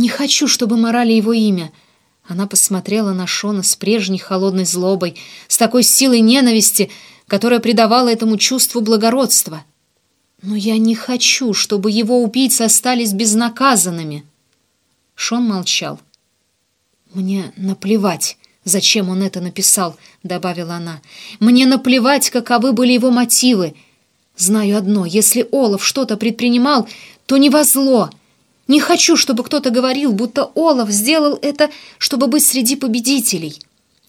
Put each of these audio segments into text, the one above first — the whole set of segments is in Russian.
Не хочу, чтобы морали его имя. Она посмотрела на Шона с прежней холодной злобой, с такой силой ненависти, которая придавала этому чувству благородства. Но я не хочу, чтобы его убийцы остались безнаказанными. Шон молчал. «Мне наплевать, зачем он это написал», — добавила она. «Мне наплевать, каковы были его мотивы. Знаю одно, если Олаф что-то предпринимал, то не во зло. Не хочу, чтобы кто-то говорил, будто Олаф сделал это, чтобы быть среди победителей.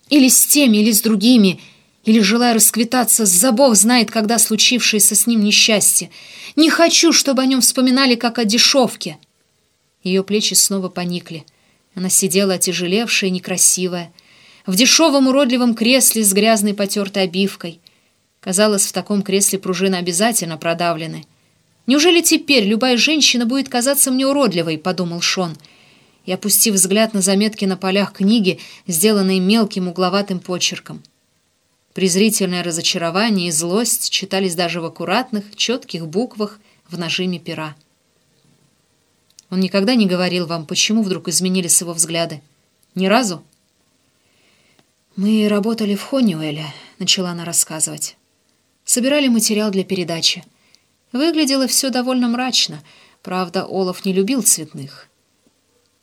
Или с теми, или с другими, или, желая расквитаться, с забов знает, когда случившееся с ним несчастье. Не хочу, чтобы о нем вспоминали, как о дешевке». Ее плечи снова поникли. Она сидела отяжелевшая некрасивая, в дешевом уродливом кресле с грязной потертой обивкой. Казалось, в таком кресле пружины обязательно продавлены. «Неужели теперь любая женщина будет казаться мне уродливой?» — подумал Шон. И, опустив взгляд на заметки на полях книги, сделанные мелким угловатым почерком. Презрительное разочарование и злость читались даже в аккуратных, четких буквах в нажиме пера. Он никогда не говорил вам, почему вдруг изменились его взгляды? Ни разу? «Мы работали в Хониуэле», — начала она рассказывать. «Собирали материал для передачи. Выглядело все довольно мрачно. Правда, Олаф не любил цветных».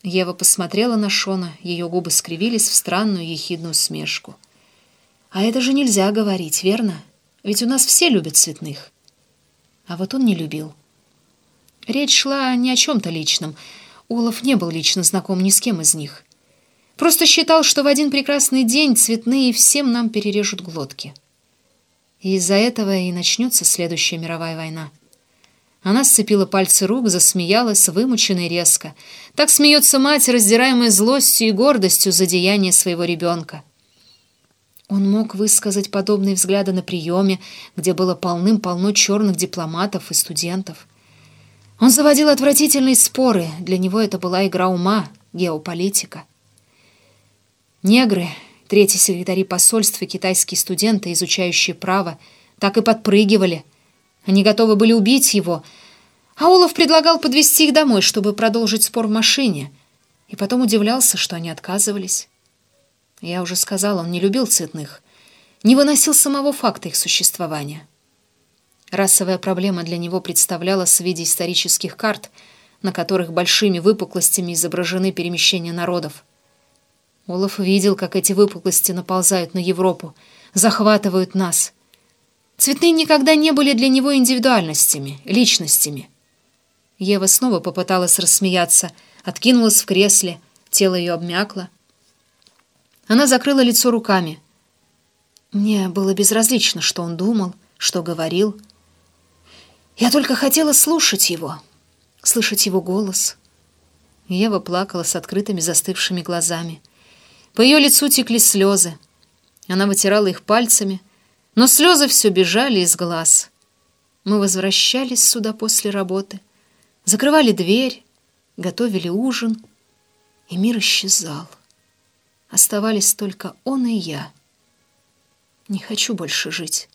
Ева посмотрела на Шона, ее губы скривились в странную ехидную смешку. «А это же нельзя говорить, верно? Ведь у нас все любят цветных». А вот он не любил. Речь шла не о чем-то личном. Олаф не был лично знаком ни с кем из них. Просто считал, что в один прекрасный день цветные всем нам перережут глотки. И из-за этого и начнется следующая мировая война. Она сцепила пальцы рук, засмеялась, вымученно резко. Так смеется мать, раздираемая злостью и гордостью за деяние своего ребенка. Он мог высказать подобные взгляды на приеме, где было полным-полно черных дипломатов и студентов. Он заводил отвратительные споры. Для него это была игра ума, геополитика. Негры, третьи секретари посольства китайские студенты, изучающие право, так и подпрыгивали. Они готовы были убить его, а Олаф предлагал подвести их домой, чтобы продолжить спор в машине, и потом удивлялся, что они отказывались. Я уже сказал, он не любил цветных, не выносил самого факта их существования. Расовая проблема для него представлялась в виде исторических карт, на которых большими выпуклостями изображены перемещения народов. Олаф видел, как эти выпуклости наползают на Европу, захватывают нас. Цветные никогда не были для него индивидуальностями, личностями. Ева снова попыталась рассмеяться, откинулась в кресле, тело ее обмякло. Она закрыла лицо руками. Мне было безразлично, что он думал, что говорил, я только хотела слушать его, слышать его голос. Ева плакала с открытыми застывшими глазами. По ее лицу текли слезы. Она вытирала их пальцами, но слезы все бежали из глаз. Мы возвращались сюда после работы, закрывали дверь, готовили ужин, и мир исчезал. Оставались только он и я. Не хочу больше жить.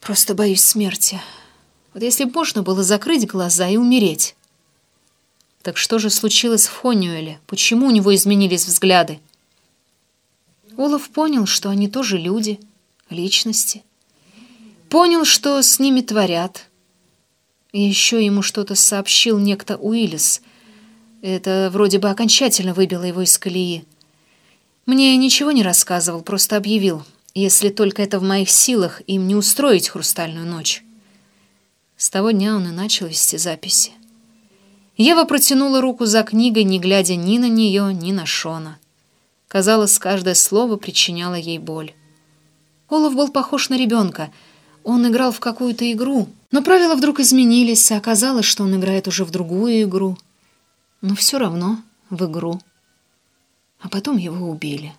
Просто боюсь смерти. Вот если бы можно было закрыть глаза и умереть. Так что же случилось в Хонюэле? Почему у него изменились взгляды? Олаф понял, что они тоже люди, личности. Понял, что с ними творят. Еще ему что-то сообщил некто Уиллис. Это вроде бы окончательно выбило его из колеи. Мне ничего не рассказывал, просто объявил, если только это в моих силах, им не устроить хрустальную ночь. С того дня он и начал вести записи. Ева протянула руку за книгой, не глядя ни на нее, ни на Шона. Казалось, каждое слово причиняло ей боль. Олаф был похож на ребенка. Он играл в какую-то игру, но правила вдруг изменились, и оказалось, что он играет уже в другую игру. Но все равно в игру. А потом его убили.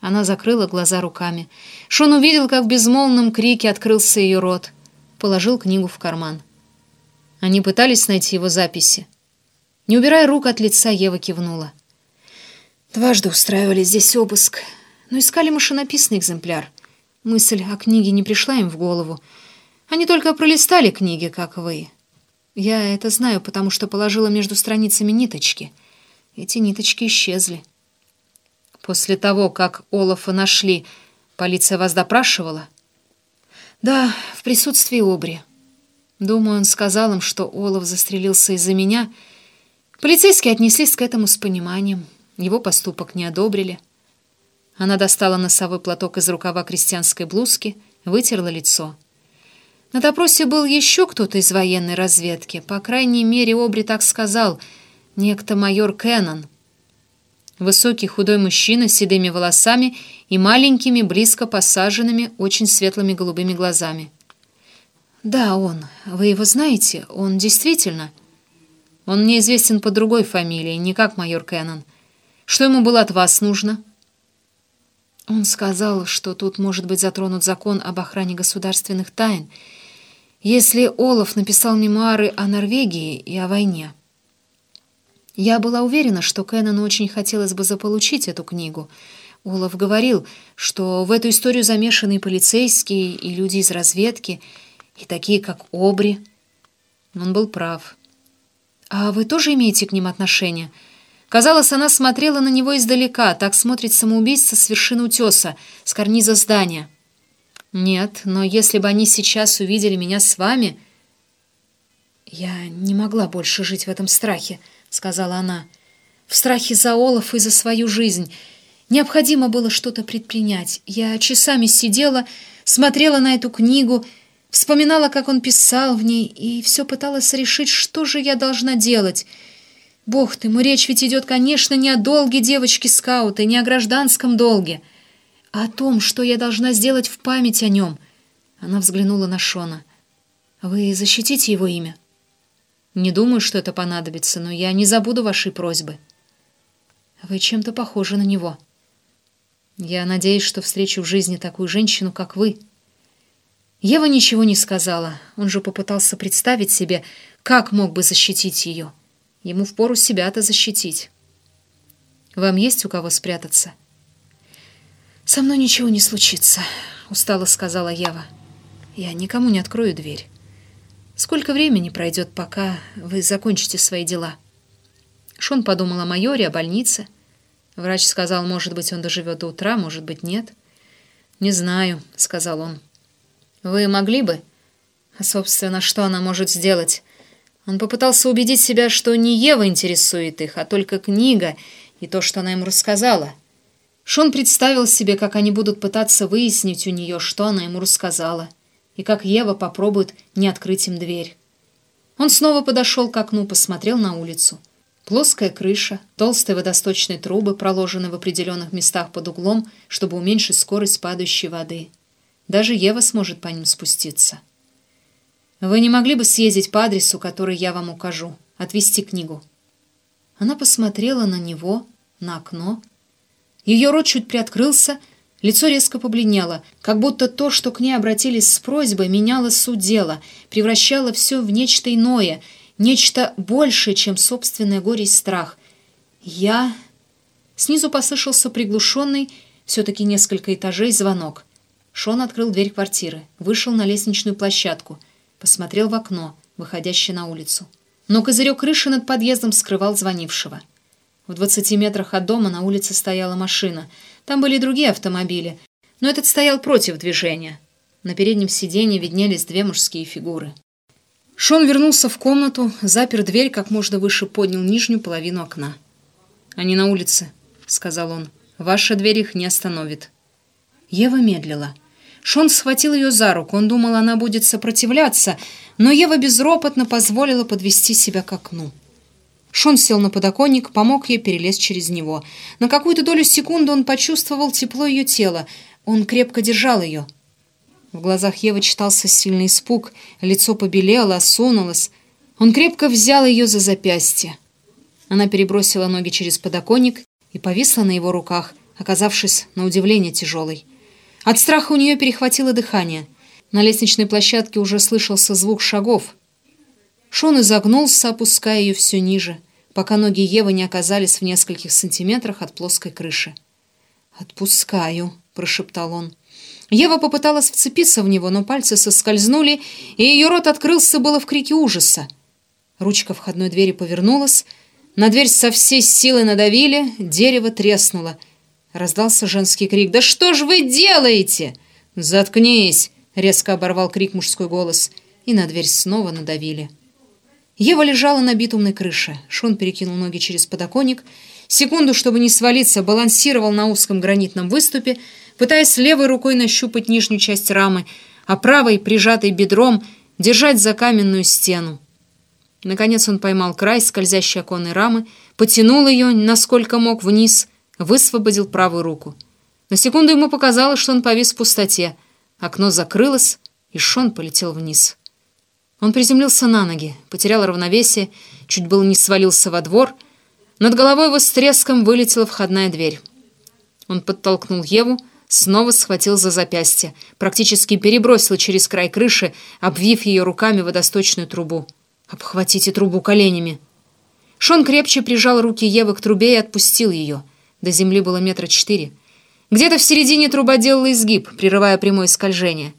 Она закрыла глаза руками. Шон увидел, как в безмолвном крике открылся ее рот — положил книгу в карман. Они пытались найти его записи. Не убирая рук от лица, Ева кивнула. Дважды устраивали здесь обыск, но искали машинописный экземпляр. Мысль о книге не пришла им в голову. Они только пролистали книги, как вы. Я это знаю, потому что положила между страницами ниточки — Эти ниточки исчезли. После того, как Олафа нашли, полиция вас допрашивала? Да, в присутствии Обри. Думаю, он сказал им, что Олаф застрелился из-за меня. Полицейские отнеслись к этому с пониманием. Его поступок не одобрили. Она достала носовой платок из рукава крестьянской блузки, вытерла лицо. На допросе был еще кто-то из военной разведки. По крайней мере, Обри так сказал. Некто майор Кеннон. Высокий худой мужчина с седыми волосами и маленькими, близко посаженными, очень светлыми голубыми глазами. «Да, он. Вы его знаете? Он действительно...» «Он мне известен по другой фамилии, не как майор Кеннон. Что ему было от вас нужно?» Он сказал, что тут может быть затронут закон об охране государственных тайн, если Олаф написал мемуары о Норвегии и о войне. Я была уверена, что Кэнону очень хотелось бы заполучить эту книгу. Олаф говорил, что в эту историю замешаны полицейские, и люди из разведки, и такие, как Обри. Он был прав. «А вы тоже имеете к ним отношение?» Казалось, она смотрела на него издалека, так смотрит самоубийца с вершины утеса, с карниза здания. «Нет, но если бы они сейчас увидели меня с вами...» «Я не могла больше жить в этом страхе», — сказала она. «В страхе за Олаф и за свою жизнь. Необходимо было что-то предпринять. Я часами сидела, смотрела на эту книгу, вспоминала, как он писал в ней, и все пыталась решить, что же я должна делать». Бог ты мой, речь ведь идет, конечно, не о долге девочки-скаута, не о гражданском долге, а о том, что я должна сделать в память о нем. Она взглянула на Шона. Вы защитите его имя? Не думаю, что это понадобится, но я не забуду вашей просьбы. Вы чем-то похожи на него. Я надеюсь, что встречу в жизни такую женщину, как вы. Ева ничего не сказала. Он же попытался представить себе, как мог бы защитить ее. Ему впору себя-то защитить. Вам есть у кого спрятаться? Со мной ничего не случится, устало сказала Ева. Я никому не открою дверь. Сколько времени пройдет, пока вы закончите свои дела? Шон подумал о майоре, о больнице. Врач сказал, может быть, он доживет до утра, может быть, нет. «Не знаю», — сказал он. «Вы могли бы?» «А, собственно, что она может сделать? Он попытался убедить себя, что не Ева интересует их, а только книга и то, что она ему рассказала. Шон представил себе, как они будут пытаться выяснить у нее, что она ему рассказала, и как Ева попробует не открыть им дверь. Он снова подошел к окну, посмотрел на улицу. Плоская крыша, толстые водосточные трубы, проложенные в определенных местах под углом, чтобы уменьшить скорость падающей воды. Даже Ева сможет по ним спуститься. Вы не могли бы съездить по адресу, который я вам укажу, отвезти книгу?» Она посмотрела на него, на окно. Ее рот чуть приоткрылся, лицо резко побледнело, как будто то, что к ней обратились с просьбой, меняло суть дела, превращало все в нечто иное, нечто большее, чем собственное горе и страх. «Я...» Снизу послышался приглушенный, все-таки несколько этажей, звонок. Шон открыл дверь квартиры, вышел на лестничную площадку — посмотрел в окно, выходящее на улицу. Но козырек крыши над подъездом скрывал звонившего. В двадцати метрах от дома на улице стояла машина. Там были другие автомобили, но этот стоял против движения. На переднем сиденье виднелись две мужские фигуры. Шон вернулся в комнату, запер дверь, как можно выше поднял нижнюю половину окна. «Они на улице», — сказал он. «Ваша дверь их не остановит». Ева медлила. Шон схватил ее за руку. Он думал, она будет сопротивляться, но Ева безропотно позволила подвести себя к окну. Шон сел на подоконник, помог ей перелезть через него. На какую-то долю секунды он почувствовал тепло ее тела. Он крепко держал ее. В глазах Евы читался сильный испуг. Лицо побелело, осунулось. Он крепко взял ее за запястье. Она перебросила ноги через подоконник и повисла на его руках, оказавшись на удивление тяжелой. От страха у нее перехватило дыхание. На лестничной площадке уже слышался звук шагов. Шон изогнулся, опуская ее все ниже, пока ноги Евы не оказались в нескольких сантиметрах от плоской крыши. «Отпускаю», — прошептал он. Ева попыталась вцепиться в него, но пальцы соскользнули, и ее рот открылся было в крике ужаса. Ручка входной двери повернулась, На дверь со всей силы надавили, дерево треснуло. Раздался женский крик. «Да что ж вы делаете?» «Заткнись!» — резко оборвал крик мужской голос. И на дверь снова надавили. Ева лежала на битумной крыше. Шон перекинул ноги через подоконник. Секунду, чтобы не свалиться, балансировал на узком гранитном выступе, пытаясь левой рукой нащупать нижнюю часть рамы, а правой, прижатой бедром, держать за каменную стену. Наконец он поймал край скользящей оконной рамы, потянул ее, насколько мог, вниз, высвободил правую руку. На секунду ему показалось, что он повис в пустоте. Окно закрылось, и Шон полетел вниз. Он приземлился на ноги, потерял равновесие, чуть было не свалился во двор. Над головой его с треском вылетела входная дверь. Он подтолкнул Еву, снова схватил за запястье, практически перебросил через край крыши, обвив ее руками водосточную трубу. «Обхватите трубу коленями!» Шон крепче прижал руки Евы к трубе и отпустил ее. До земли было метра четыре. Где-то в середине труба делала изгиб, прерывая прямое скольжение.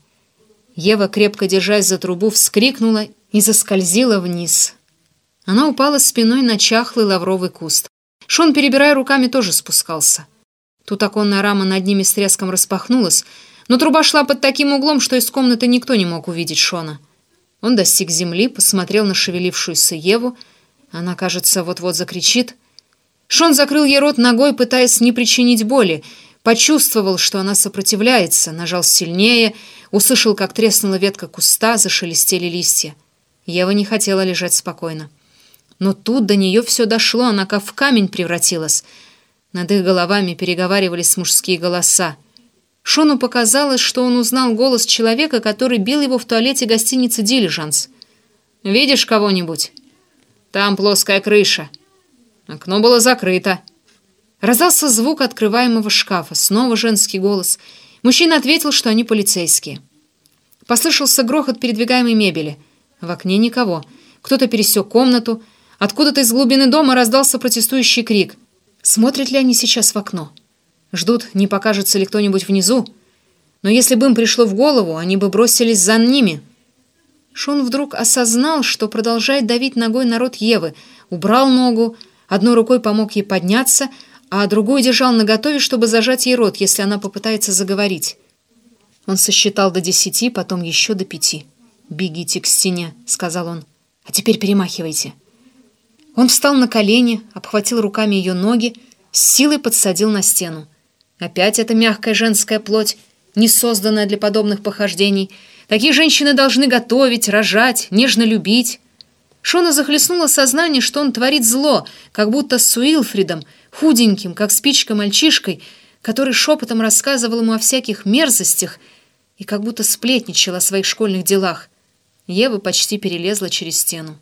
Ева, крепко держась за трубу, вскрикнула и заскользила вниз. Она упала спиной на чахлый лавровый куст. Шон, перебирая руками, тоже спускался. Тут оконная рама над ними с треском распахнулась, но труба шла под таким углом, что из комнаты никто не мог увидеть Шона. Он достиг земли, посмотрел на шевелившуюся Еву. Она, кажется, вот-вот закричит. Шон закрыл ей рот ногой, пытаясь не причинить боли. Почувствовал, что она сопротивляется, нажал сильнее, услышал, как треснула ветка куста, зашелестели листья. Ева не хотела лежать спокойно. Но тут до нее все дошло, она как в камень превратилась. Над их головами переговаривались мужские голоса. Шону показалось, что он узнал голос человека, который бил его в туалете гостиницы «Дилижанс». «Видишь кого-нибудь?» «Там плоская крыша». Окно было закрыто. Раздался звук открываемого шкафа. Снова женский голос. Мужчина ответил, что они полицейские. Послышался грохот передвигаемой мебели. В окне никого. Кто-то пересек комнату. Откуда-то из глубины дома раздался протестующий крик. Смотрят ли они сейчас в окно? Ждут, не покажется ли кто-нибудь внизу. Но если бы им пришло в голову, они бы бросились за ними. Шон вдруг осознал, что продолжает давить ногой народ Евы, убрал ногу, одной рукой помог ей подняться, а другую держал наготове, чтобы зажать ей рот, если она попытается заговорить. Он сосчитал до десяти, потом еще до пяти. «Бегите к стене», — сказал он. «А теперь перемахивайте». Он встал на колени, обхватил руками ее ноги, с силой подсадил на стену. Опять эта мягкая женская плоть, не созданная для подобных похождений. Такие женщины должны готовить, рожать, нежно любить. Шона захлестнуло сознание, что он творит зло, как будто с Уилфридом, худеньким, как спичка мальчишкой, который шепотом рассказывал ему о всяких мерзостях и как будто сплетничал о своих школьных делах. Ева почти перелезла через стену.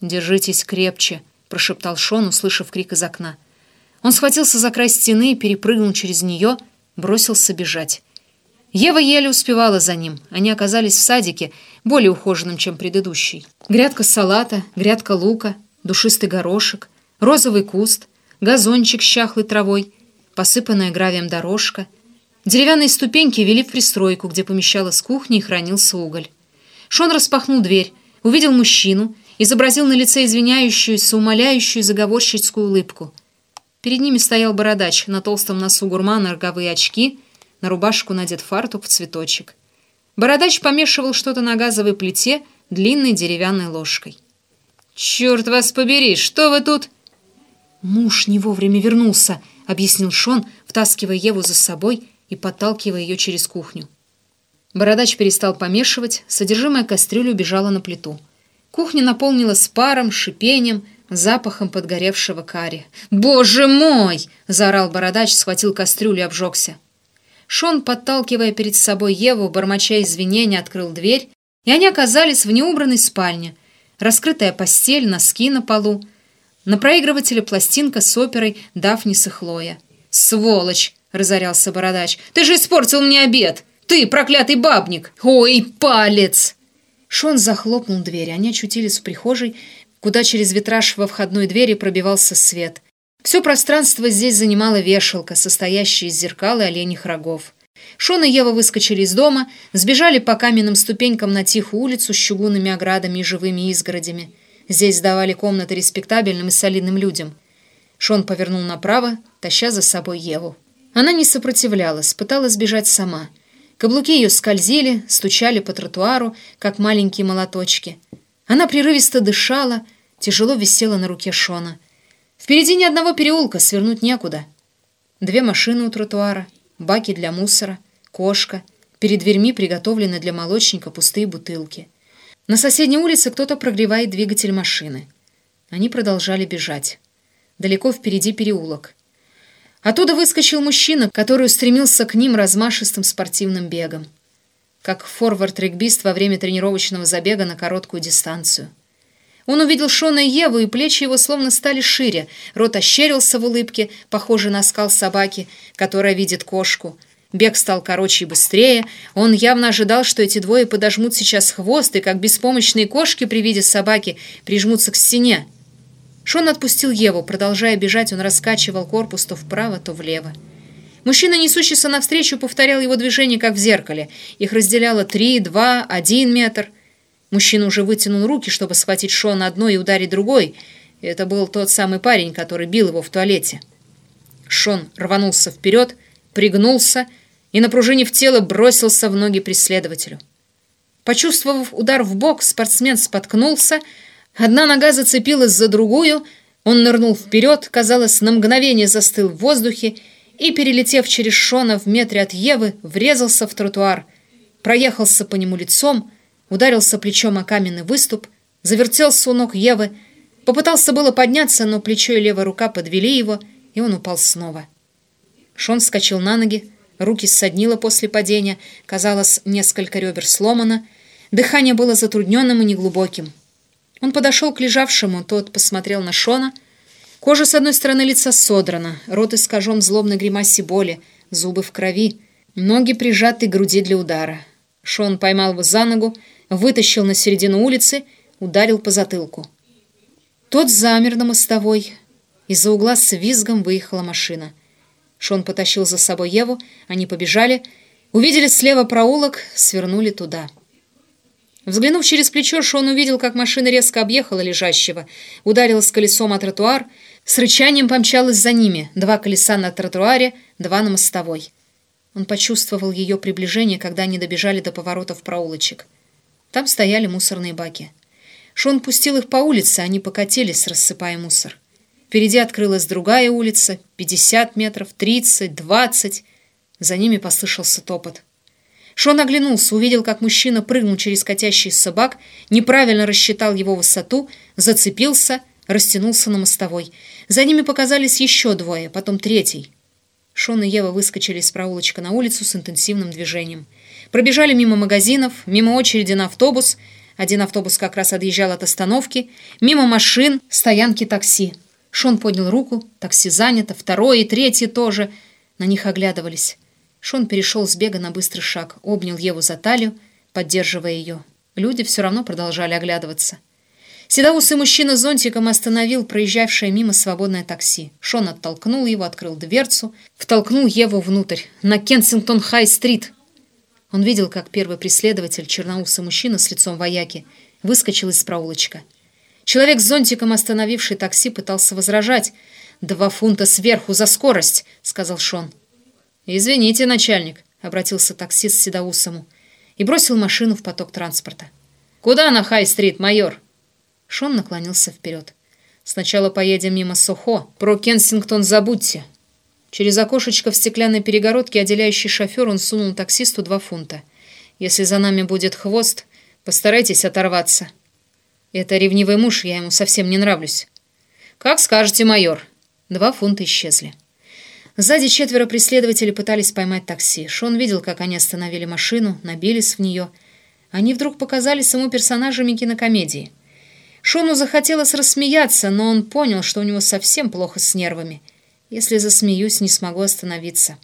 «Держитесь крепче», — прошептал Шон, услышав крик из окна. Он схватился за край стены, перепрыгнул через нее, бросился бежать. Ева еле успевала за ним. Они оказались в садике, более ухоженном, чем предыдущий. Грядка салата, грядка лука, душистый горошек, розовый куст, газончик с чахлой травой, посыпанная гравием дорожка. Деревянные ступеньки вели в пристройку, где помещалась кухня и хранился уголь. Шон распахнул дверь, увидел мужчину, изобразил на лице извиняющуюся, умоляющую заговорщицкую улыбку. Перед ними стоял бородач, на толстом носу гурмана роговые очки, на рубашку надет фартук в цветочек. Бородач помешивал что-то на газовой плите длинной деревянной ложкой. «Черт вас побери, что вы тут...» «Муж не вовремя вернулся», — объяснил Шон, втаскивая Еву за собой и подталкивая ее через кухню. Бородач перестал помешивать, содержимое кастрюли убежало на плиту. Кухня наполнилась паром, шипением, запахом подгоревшего карри. «Боже мой!» — заорал бородач, схватил кастрюлю и обжегся. Шон, подталкивая перед собой Еву, бормоча извинения, открыл дверь, и они оказались в неубранной спальне. Раскрытая постель, носки на полу. На проигрывателе пластинка с оперой «Дафнис и Хлоя». «Сволочь!» — разорялся бородач. «Ты же испортил мне обед! Ты, проклятый бабник! Ой, палец!» Шон захлопнул дверь, они очутились в прихожей, куда через витраж во входной двери пробивался свет. Все пространство здесь занимала вешалка, состоящая из зеркал и оленьих рогов. Шон и Ева выскочили из дома, сбежали по каменным ступенькам на тихую улицу с чугунными оградами и живыми изгородями. Здесь сдавали комнаты респектабельным и солидным людям. Шон повернул направо, таща за собой Еву. Она не сопротивлялась, пыталась бежать сама. Каблуки ее скользили, стучали по тротуару, как маленькие молоточки. Она прерывисто дышала, тяжело висела на руке Шона. Впереди ни одного переулка, свернуть некуда. Две машины у тротуара, баки для мусора, кошка. Перед дверьми приготовлены для молочника пустые бутылки. На соседней улице кто-то прогревает двигатель машины. Они продолжали бежать. Далеко впереди переулок. Оттуда выскочил мужчина, который устремился к ним размашистым спортивным бегом. Как форвард-регбист во время тренировочного забега на короткую дистанцию. Он увидел Шона и Еву, и плечи его словно стали шире. Рот ощерился в улыбке, похожий на скал собаки, которая видит кошку. Бег стал короче и быстрее. Он явно ожидал, что эти двое подожмут сейчас хвост, и как беспомощные кошки при виде собаки прижмутся к стене. Шон отпустил Еву. Продолжая бежать, он раскачивал корпус то вправо, то влево. Мужчина, несущийся навстречу, повторял его движение, как в зеркале. Их разделяло три, два, один метр. Мужчина уже вытянул руки, чтобы схватить Шона одной и ударить другой. Это был тот самый парень, который бил его в туалете. Шон рванулся вперед, пригнулся и, напружинив тело, бросился в ноги преследователю. Почувствовав удар в бок, спортсмен споткнулся, Одна нога зацепилась за другую, он нырнул вперед, казалось, на мгновение застыл в воздухе и, перелетев через Шона в метре от Евы, врезался в тротуар, проехался по нему лицом, ударился плечом о каменный выступ, завертелся у ног Евы, попытался было подняться, но плечо и левая рука подвели его, и он упал снова. Шон вскочил на ноги, руки ссоднило после падения, казалось, несколько ребер сломано, дыхание было затрудненным и неглубоким. Он подошел к лежавшему, тот посмотрел на Шона. Кожа с одной стороны лица содрана, рот искажен злобной гримасе боли, зубы в крови, ноги прижаты к груди для удара. Шон поймал его за ногу, вытащил на середину улицы, ударил по затылку. Тот замер на мостовой. Из-за угла с визгом выехала машина. Шон потащил за собой Еву, они побежали, увидели слева проулок, свернули туда. Взглянув через плечо, Шон увидел, как машина резко объехала лежащего, ударилась колесом о тротуар, с рычанием помчалась за ними, два колеса на тротуаре, два на мостовой. Он почувствовал ее приближение, когда они добежали до поворотов проулочек. Там стояли мусорные баки. Шон пустил их по улице, они покатились, рассыпая мусор. Впереди открылась другая улица, 50 метров, 30, 20. За ними послышался топот. Шон оглянулся, увидел, как мужчина прыгнул через катящий собак, неправильно рассчитал его высоту, зацепился, растянулся на мостовой. За ними показались еще двое, потом третий. Шон и Ева выскочили из проулочка на улицу с интенсивным движением. Пробежали мимо магазинов, мимо очереди на автобус. Один автобус как раз отъезжал от остановки. Мимо машин, стоянки такси. Шон поднял руку, такси занято, второе и третье тоже. На них оглядывались. Шон перешел с бега на быстрый шаг, обнял Еву за талию, поддерживая ее. Люди все равно продолжали оглядываться. Седоусый мужчина зонтиком остановил проезжавшее мимо свободное такси. Шон оттолкнул его, открыл дверцу, втолкнул Еву внутрь, на Кенсингтон-Хай-стрит. Он видел, как первый преследователь, черноусый мужчина с лицом вояки, выскочил из проулочка. Человек с зонтиком, остановивший такси, пытался возражать. «Два фунта сверху за скорость», — сказал Шон. «Извините, начальник», — обратился таксист к Седоусому и бросил машину в поток транспорта. «Куда на Хай-стрит, майор?» Шон наклонился вперед. «Сначала поедем мимо Сохо. Про Кенсингтон забудьте». Через окошечко в стеклянной перегородке, отделяющий шофер, он сунул таксисту два фунта. «Если за нами будет хвост, постарайтесь оторваться». «Это ревнивый муж, я ему совсем не нравлюсь». «Как скажете, майор». Два фунта исчезли. Сзади четверо преследователей пытались поймать такси. Шон видел, как они остановили машину, набились в нее. Они вдруг показались ему персонажами кинокомедии. Шону захотелось рассмеяться, но он понял, что у него совсем плохо с нервами. Если засмеюсь, не смогу остановиться.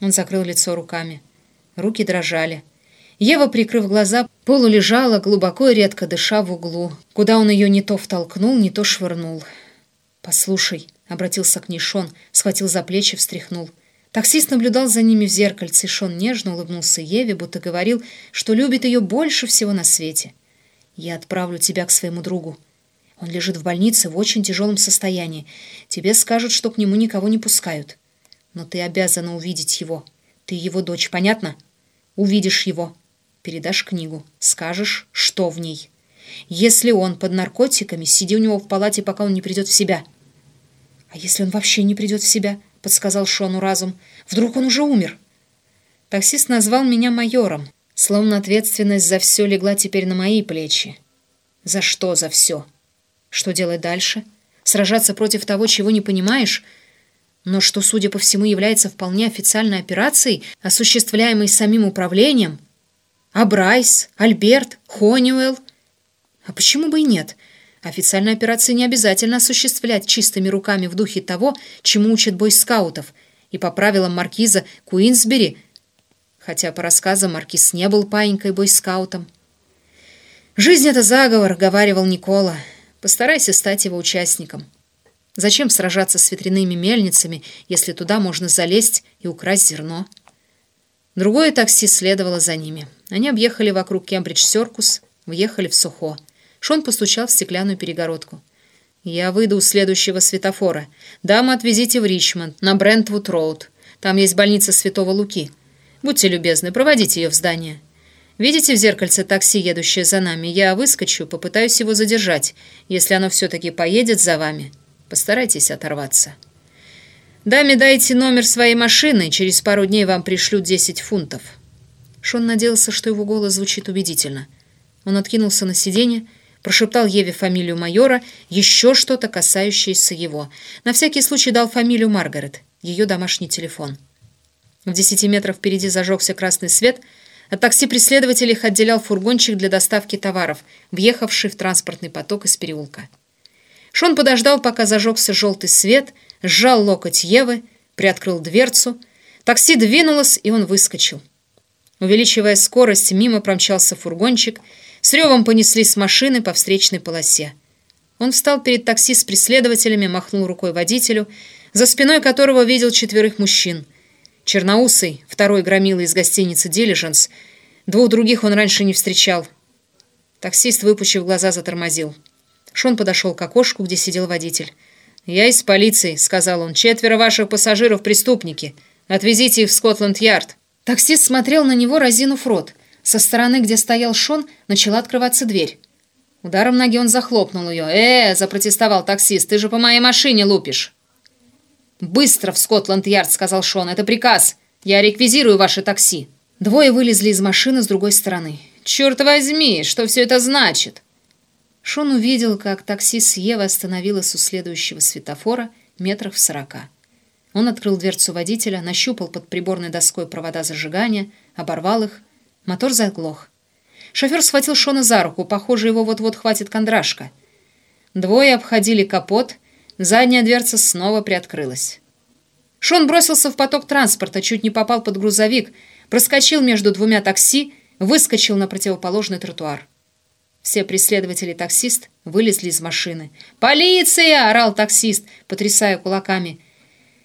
Он закрыл лицо руками. Руки дрожали. Ева, прикрыв глаза, полулежала, глубоко и редко дыша в углу, куда он ее не то втолкнул, не то швырнул. «Послушай», — обратился к ней Шон, схватил за плечи, встряхнул. Таксист наблюдал за ними в зеркальце, и Шон нежно улыбнулся Еве, будто говорил, что любит ее больше всего на свете. «Я отправлю тебя к своему другу. Он лежит в больнице в очень тяжелом состоянии. Тебе скажут, что к нему никого не пускают. Но ты обязана увидеть его. Ты его дочь, понятно? Увидишь его. Передашь книгу. Скажешь, что в ней. Если он под наркотиками, сиди у него в палате, пока он не придет в себя. А если он вообще не придет в себя? Подсказал Шону разум. Вдруг он уже умер? Таксист назвал меня майором. Словно ответственность за все легла теперь на мои плечи. За что за все? Что делать дальше? Сражаться против того, чего не понимаешь? Но что, судя по всему, является вполне официальной операцией, осуществляемой самим управлением? А Брайс, Альберт, Хониуэлл? А почему бы и нет? Официальные операции не обязательно осуществлять чистыми руками в духе того, чему учат бойскаутов, и по правилам маркиза Куинсбери, хотя по рассказам маркиз не был паинькой бойскаутом. «Жизнь — это заговор», — говаривал Никола. Постарайся стать его участником. Зачем сражаться с ветряными мельницами, если туда можно залезть и украсть зерно? Другое такси следовало за ними. Они объехали вокруг Кембридж-Серкус, въехали в Сухо. Шон постучал в стеклянную перегородку. «Я выйду у следующего светофора. Даму отвезите в Ричмонд, на Брентвуд-Роуд. Там есть больница Святого Луки. Будьте любезны, проводите ее в здание». Видите в зеркальце такси, едущее за нами? Я выскочу, попытаюсь его задержать. Если оно все-таки поедет за вами, постарайтесь оторваться. Даме дайте номер своей машины, через пару дней вам пришлют 10 фунтов». Шон надеялся, что его голос звучит убедительно. Он откинулся на сиденье, прошептал Еве фамилию майора, еще что-то касающееся его. На всякий случай дал фамилию Маргарет, ее домашний телефон. В десяти метрах впереди зажегся красный свет — от такси преследователей их отделял фургончик для доставки товаров, въехавший в транспортный поток из переулка. Шон подождал, пока зажегся желтый свет, сжал локоть Евы, приоткрыл дверцу. Такси двинулось, и он выскочил. Увеличивая скорость, мимо промчался фургончик, с ревом понеслись машины по встречной полосе. Он встал перед такси с преследователями, махнул рукой водителю, за спиной которого видел четверых мужчин — Черноусый, второй громила из гостиницы «Дилижанс». Двух других он раньше не встречал. Таксист, выпучив глаза, затормозил. Шон подошел к окошку, где сидел водитель. «Я из полиции», — сказал он. «Четверо ваших пассажиров — преступники. Отвезите их в Скотланд-Ярд». Таксист смотрел на него, разинув рот. Со стороны, где стоял Шон, начала открываться дверь. Ударом ноги он захлопнул ее. «Э!» — запротестовал таксист. «Ты же по моей машине лупишь!» «Быстро в Скотланд-Ярд», — сказал Шон. «Это приказ. Я реквизирую ваше такси». Двое вылезли из машины с другой стороны. «Черт возьми, что все это значит?» Шон увидел, как такси с Евой остановилось у следующего светофора метрах в сорока. Он открыл дверцу водителя, нащупал под приборной доской провода зажигания, оборвал их. Мотор заглох. Шофер схватил Шона за руку, похоже, его вот-вот хватит кондрашка. Двое обходили капот — Задняя дверца снова приоткрылась. Шон бросился в поток транспорта, чуть не попал под грузовик, проскочил между двумя такси, выскочил на противоположный тротуар. Все преследователи таксист вылезли из машины. «Полиция!» — орал таксист, потрясая кулаками.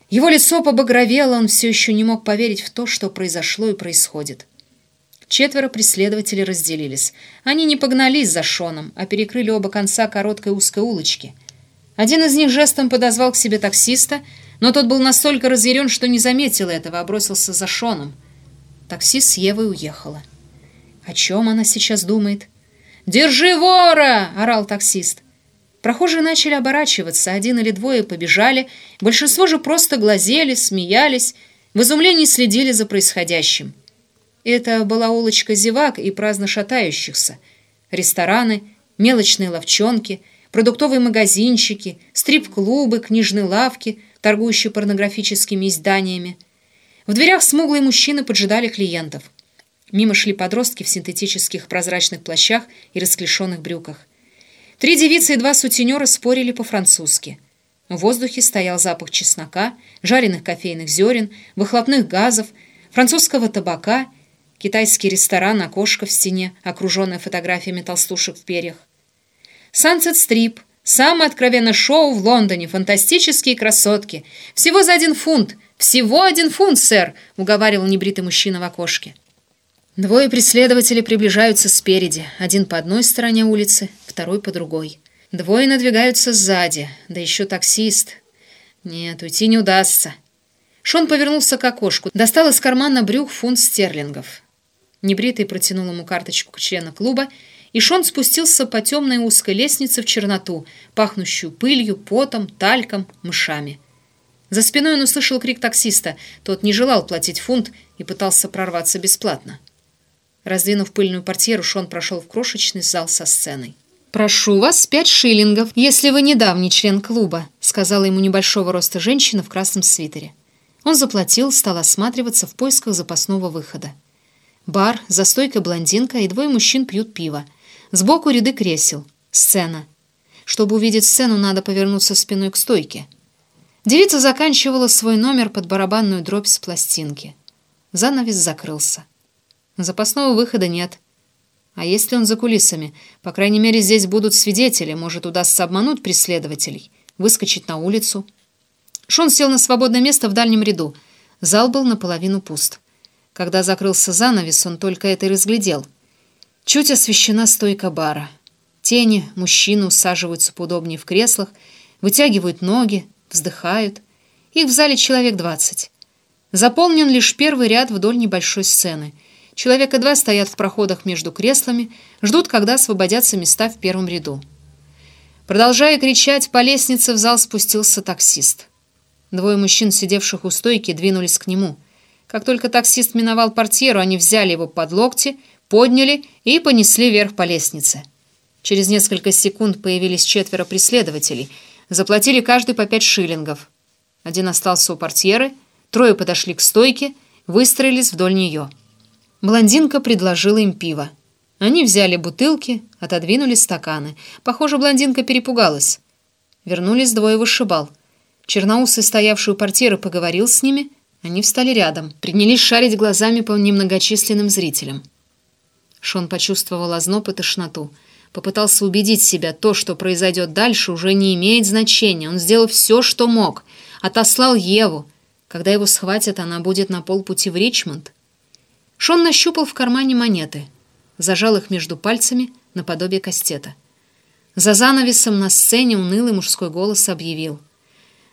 Его лицо побагровело, он все еще не мог поверить в то, что произошло и происходит. Четверо преследователей разделились. Они не погнались за Шоном, а перекрыли оба конца короткой узкой улочки — один из них жестом подозвал к себе таксиста, но тот был настолько разъярен, что не заметил этого, а бросился за Шоном. Такси с Евой уехала. О чем она сейчас думает? «Держи вора!» — орал таксист. Прохожие начали оборачиваться, один или двое побежали, большинство же просто глазели, смеялись, в изумлении следили за происходящим. Это была улочка зевак и праздно шатающихся. Рестораны, мелочные ловчонки — продуктовые магазинчики, стрип-клубы, книжные лавки, торгующие порнографическими изданиями. В дверях смуглые мужчины поджидали клиентов. Мимо шли подростки в синтетических прозрачных плащах и расклешенных брюках. Три девицы и два сутенера спорили по-французски. В воздухе стоял запах чеснока, жареных кофейных зерен, выхлопных газов, французского табака, китайский ресторан, окошко в стене, окруженное фотографиями толстушек в перьях. Sunset Strip. Самое откровенное шоу в Лондоне. Фантастические красотки. Всего за один фунт. Всего один фунт, сэр, уговаривал небритый мужчина в окошке. Двое преследователей приближаются спереди. Один по одной стороне улицы, второй по другой. Двое надвигаются сзади, да еще таксист. Нет, уйти не удастся. Шон повернулся к окошку, достал из кармана брюк фунт стерлингов. Небритый протянул ему карточку члена клуба, и Шон спустился по темной узкой лестнице в черноту, пахнущую пылью, потом, тальком, мышами. За спиной он услышал крик таксиста. Тот не желал платить фунт и пытался прорваться бесплатно. Раздвинув пыльную портьеру, Шон прошел в крошечный зал со сценой. «Прошу вас пять шиллингов, если вы недавний член клуба», сказала ему небольшого роста женщина в красном свитере. Он заплатил, стал осматриваться в поисках запасного выхода. Бар, за стойкой блондинка и двое мужчин пьют пиво. Сбоку ряды кресел. Сцена. Чтобы увидеть сцену, надо повернуться спиной к стойке. Девица заканчивала свой номер под барабанную дробь с пластинки. Занавес закрылся. Запасного выхода нет. А если он за кулисами? По крайней мере, здесь будут свидетели. Может, удастся обмануть преследователей, выскочить на улицу. Шон сел на свободное место в дальнем ряду. Зал был наполовину пуст. Когда закрылся занавес, он только это и разглядел. Чуть освещена стойка бара. Тени, мужчины усаживаются поудобнее в креслах, вытягивают ноги, вздыхают. Их в зале человек двадцать. Заполнен лишь первый ряд вдоль небольшой сцены — Человека два стоят в проходах между креслами, ждут, когда освободятся места в первом ряду. Продолжая кричать, по лестнице в зал спустился таксист. Двое мужчин, сидевших у стойки, двинулись к нему. Как только таксист миновал портьеру, они взяли его под локти, подняли и понесли вверх по лестнице. Через несколько секунд появились четверо преследователей. Заплатили каждый по пять шиллингов. Один остался у портьеры, трое подошли к стойке, выстроились вдоль нее. Блондинка предложила им пиво. Они взяли бутылки, отодвинули стаканы. Похоже, блондинка перепугалась. Вернулись двое вышибал. Черноусый, стоявший у портьеры, поговорил с ними. Они встали рядом, принялись шарить глазами по немногочисленным зрителям. Шон почувствовал озноб и тошноту. Попытался убедить себя, то, что произойдет дальше, уже не имеет значения. Он сделал все, что мог. Отослал Еву. Когда его схватят, она будет на полпути в Ричмонд. Шон нащупал в кармане монеты, зажал их между пальцами наподобие кастета. За занавесом на сцене унылый мужской голос объявил.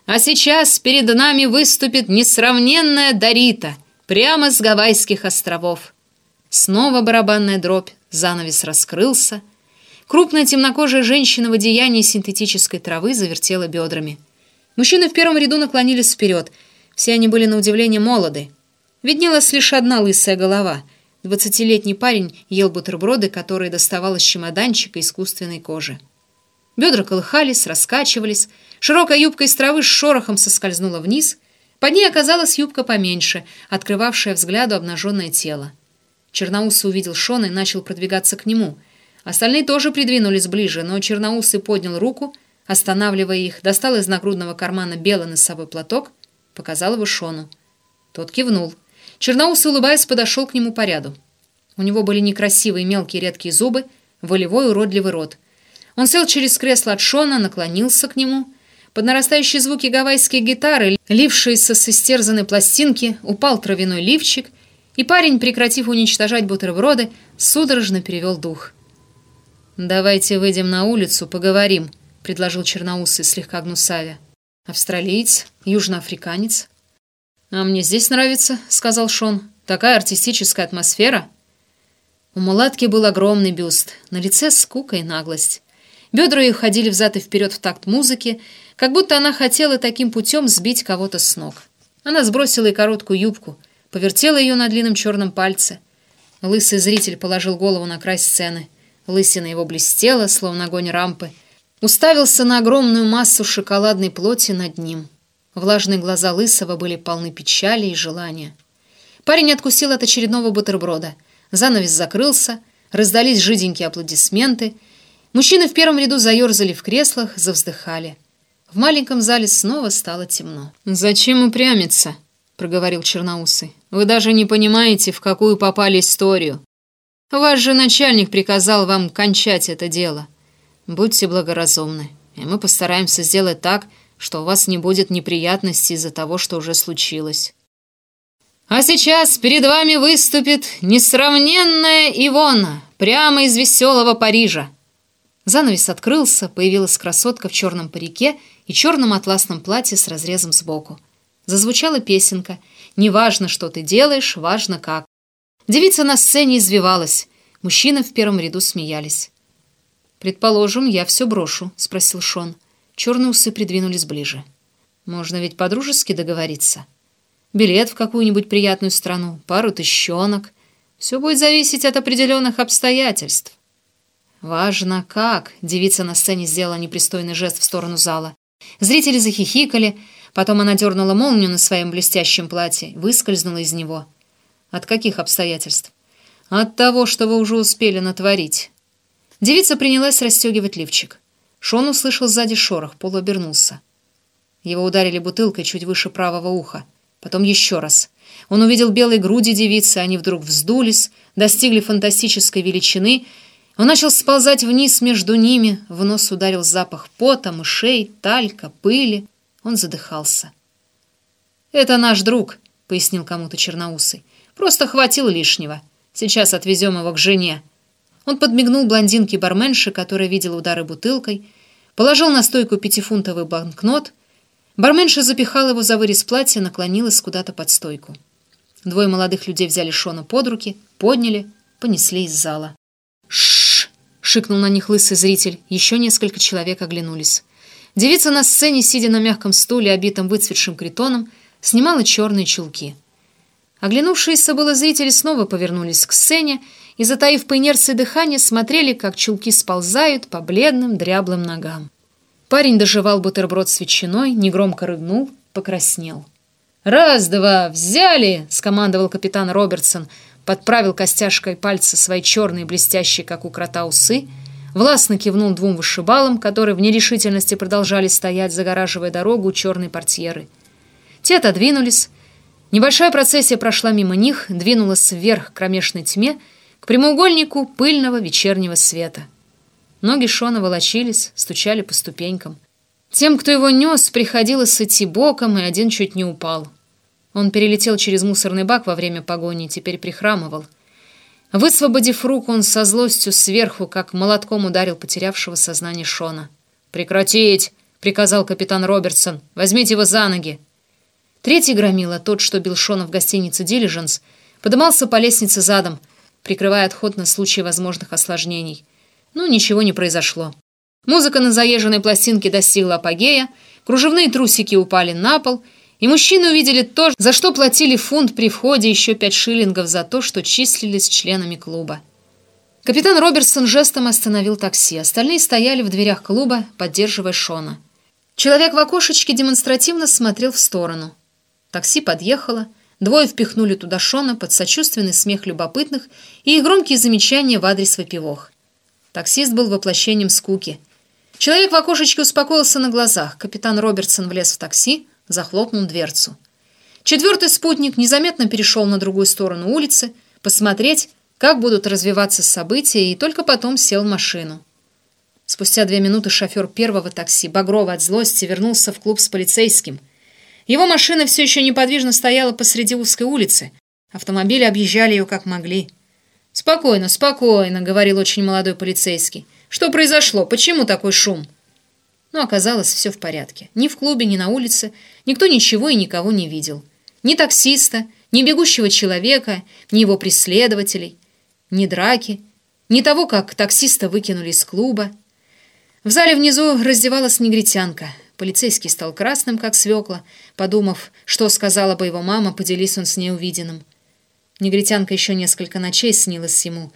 «А сейчас перед нами выступит несравненная Дарита, прямо с Гавайских островов». Снова барабанная дробь, занавес раскрылся. Крупная темнокожая женщина в одеянии синтетической травы завертела бедрами. Мужчины в первом ряду наклонились вперед. Все они были на удивление молоды. Виднелась лишь одна лысая голова. Двадцатилетний парень ел бутерброды, которые доставал из чемоданчика искусственной кожи. Бедра колыхались, раскачивались. Широкая юбка из травы с шорохом соскользнула вниз. Под ней оказалась юбка поменьше, открывавшая взгляду обнаженное тело. Черноусый увидел Шона и начал продвигаться к нему. Остальные тоже придвинулись ближе, но Черноусый поднял руку, останавливая их, достал из нагрудного кармана белый носовой платок, показал его Шону. Тот кивнул. Черноус, улыбаясь, подошел к нему по ряду. У него были некрасивые мелкие редкие зубы, волевой уродливый рот. Он сел через кресло от Шона, наклонился к нему. Под нарастающие звуки гавайской гитары, лившиеся с истерзанной пластинки, упал травяной лифчик, и парень, прекратив уничтожать бутерброды, судорожно перевел дух. «Давайте выйдем на улицу, поговорим», — предложил Черноусый, слегка гнусавя. «Австралиец? Южноафриканец? «А мне здесь нравится», — сказал Шон. «Такая артистическая атмосфера». У мулатки был огромный бюст, на лице скука и наглость. Бедра ее ходили взад и вперед в такт музыки, как будто она хотела таким путем сбить кого-то с ног. Она сбросила и короткую юбку, повертела ее на длинном черном пальце. Лысый зритель положил голову на край сцены. Лысина его блестела, словно огонь рампы. Уставился на огромную массу шоколадной плоти над ним. Влажные глаза Лысого были полны печали и желания. Парень откусил от очередного бутерброда. Занавес закрылся, раздались жиденькие аплодисменты. Мужчины в первом ряду заерзали в креслах, завздыхали. В маленьком зале снова стало темно. «Зачем упрямиться?» — проговорил Черноусый. «Вы даже не понимаете, в какую попали историю. Ваш же начальник приказал вам кончать это дело. Будьте благоразумны, и мы постараемся сделать так, что у вас не будет неприятностей из-за того, что уже случилось. А сейчас перед вами выступит несравненная Ивона, прямо из веселого Парижа. Занавес открылся, появилась красотка в черном парике и черном атласном платье с разрезом сбоку. Зазвучала песенка «Не важно, что ты делаешь, важно как». Девица на сцене извивалась. Мужчины в первом ряду смеялись. «Предположим, я все брошу», — спросил Шон. Черные усы придвинулись ближе. «Можно ведь по-дружески договориться. Билет в какую-нибудь приятную страну, пару тыщенок. Все будет зависеть от определенных обстоятельств». «Важно как!» — девица на сцене сделала непристойный жест в сторону зала. Зрители захихикали, потом она дернула молнию на своем блестящем платье, выскользнула из него. «От каких обстоятельств?» «От того, что вы уже успели натворить». Девица принялась расстегивать лифчик. Шон услышал сзади шорох, полуобернулся. Его ударили бутылкой чуть выше правого уха. Потом еще раз. Он увидел белые груди девицы, они вдруг вздулись, достигли фантастической величины. Он начал сползать вниз между ними, в нос ударил запах пота, мышей, талька, пыли. Он задыхался. «Это наш друг», — пояснил кому-то черноусый. «Просто хватил лишнего. Сейчас отвезем его к жене». Он подмигнул блондинке-барменше, которая видела удары бутылкой, положил на стойку пятифунтовый банкнот. Барменша запихала его за вырез платья, наклонилась куда-то под стойку. Двое молодых людей взяли Шона под руки, подняли, понесли из зала. «Ш-ш-ш!» шикнул на них лысый зритель. Еще несколько человек оглянулись. Девица на сцене, сидя на мягком стуле, обитом выцветшим критоном, снимала черные чулки. Оглянувшиеся было зрители снова повернулись к сцене и, затаив по инерции дыхание, смотрели, как чулки сползают по бледным дряблым ногам. Парень доживал бутерброд с ветчиной, негромко рыгнул, покраснел. «Раз, два, взяли!» — скомандовал капитан Робертсон, подправил костяшкой пальца свои черные, блестящие, как у крота, усы, властно кивнул двум вышибалам, которые в нерешительности продолжали стоять, загораживая дорогу у черной портьеры. Те отодвинулись, Небольшая процессия прошла мимо них, двинулась вверх к кромешной тьме, к прямоугольнику пыльного вечернего света. Ноги Шона волочились, стучали по ступенькам. Тем, кто его нес, приходилось идти боком, и один чуть не упал. Он перелетел через мусорный бак во время погони и теперь прихрамывал. Высвободив руку, он со злостью сверху, как молотком ударил потерявшего сознание Шона. «Прекратить!» — приказал капитан Робертсон. «Возьмите его за ноги!» Третий громила, тот, что бил Шона в гостинице «Дилиженс», подымался по лестнице задом, прикрывая отход на случай возможных осложнений. Ну, ничего не произошло. Музыка на заезженной пластинке достигла апогея, кружевные трусики упали на пол, и мужчины увидели то, за что платили фунт при входе еще пять шиллингов за то, что числились членами клуба. Капитан Робертсон жестом остановил такси. Остальные стояли в дверях клуба, поддерживая Шона. Человек в окошечке демонстративно смотрел в сторону. Такси подъехало, двое впихнули туда Шона под сочувственный смех любопытных и громкие замечания в адрес выпивох. Таксист был воплощением скуки. Человек в окошечке успокоился на глазах. Капитан Робертсон влез в такси, захлопнул дверцу. Четвертый спутник незаметно перешел на другую сторону улицы, посмотреть, как будут развиваться события, и только потом сел в машину. Спустя две минуты шофер первого такси, багровый от злости, вернулся в клуб с полицейским – его машина все еще неподвижно стояла посреди узкой улицы. Автомобили объезжали ее как могли. «Спокойно, спокойно», — говорил очень молодой полицейский. «Что произошло? Почему такой шум?» Но оказалось, все в порядке. Ни в клубе, ни на улице никто ничего и никого не видел. Ни таксиста, ни бегущего человека, ни его преследователей, ни драки, ни того, как таксиста выкинули из клуба. В зале внизу раздевалась негритянка. Полицейский стал красным, как свекла, подумав, что сказала бы его мама, поделись он с ней увиденным. Негритянка еще несколько ночей снилась ему.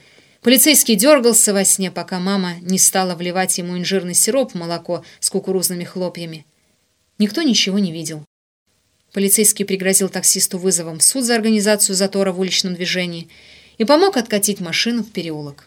Полицейский дергался во сне, пока мама не стала вливать ему инжирный сироп в молоко с кукурузными хлопьями. Никто ничего не видел. Полицейский пригрозил таксисту вызовом в суд за организацию затора в уличном движении и помог откатить машину в переулок.